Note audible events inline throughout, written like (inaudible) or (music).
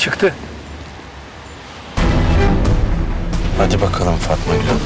Çıktı. Hadi bakalım Fatma Gül Hanım.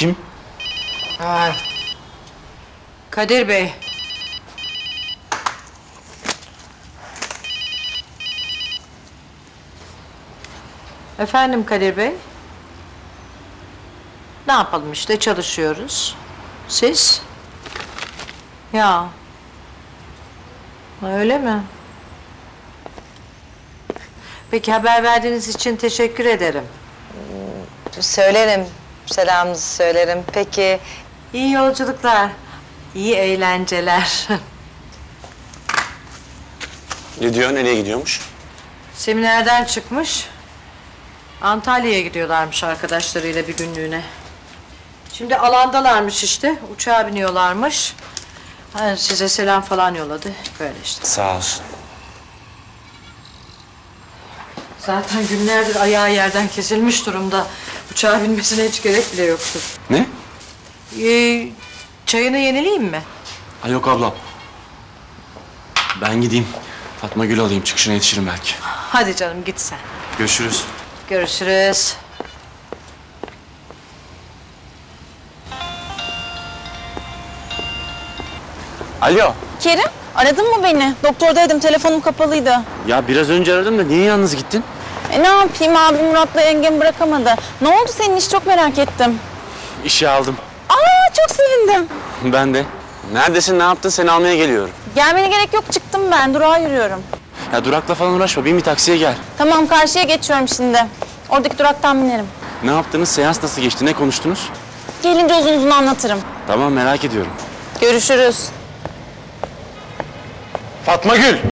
Kim? Ay. Kadir Bey. Efendim Kadir Bey? Ne yapalım işte çalışıyoruz. Siz? Ya. Öyle mi? Peki haber verdiğiniz için teşekkür ederim. Söylerim. Selamınızı söylerim. Peki İyi yolculuklar. iyi eğlenceler. (laughs) Ne diyor, nereye gidiyormuş? Seminerden çıkmış. Antalya'ya gidiyorlarmış arkadaşlarıyla bir günlüğüne. Şimdi alandalarmış işte. Uçağa biniyorlarmış. Ha, size selam falan yolladı. Böyle işte. Sağ olsun. Zaten günlerdir ayağı yerden kesilmiş durumda. Uçağa binmesine hiç gerek bile yoktu. Ne? Ee, çayını yenileyim mi? Ha yok ablam. Ben gideyim. Fatma Gül alayım, çıkışına yetişirim belki. Hadi canım git sen. Görüşürüz. Görüşürüz. Alo. Kerim, aradın mı beni? Doktordaydım, telefonum kapalıydı. Ya biraz önce aradım da niye yalnız gittin? E ne yapayım, abim Murat'la yengem bırakamadı. Ne oldu senin iş çok merak ettim. İşe aldım. Aa, çok sevindim. (laughs) Ben de. Neredesin, ne yaptın? Seni almaya geliyorum. Gelmene gerek yok, çıktım ben, durağa yürüyorum. Ya durakla falan uğraşma, bin bir taksiye gel. Tamam, karşıya geçiyorum şimdi. Oradaki duraktan binerim. Ne yaptınız, seans nasıl geçti, ne konuştunuz? Gelince uzun uzun anlatırım. Tamam, merak ediyorum. Görüşürüz. Fatma Gül!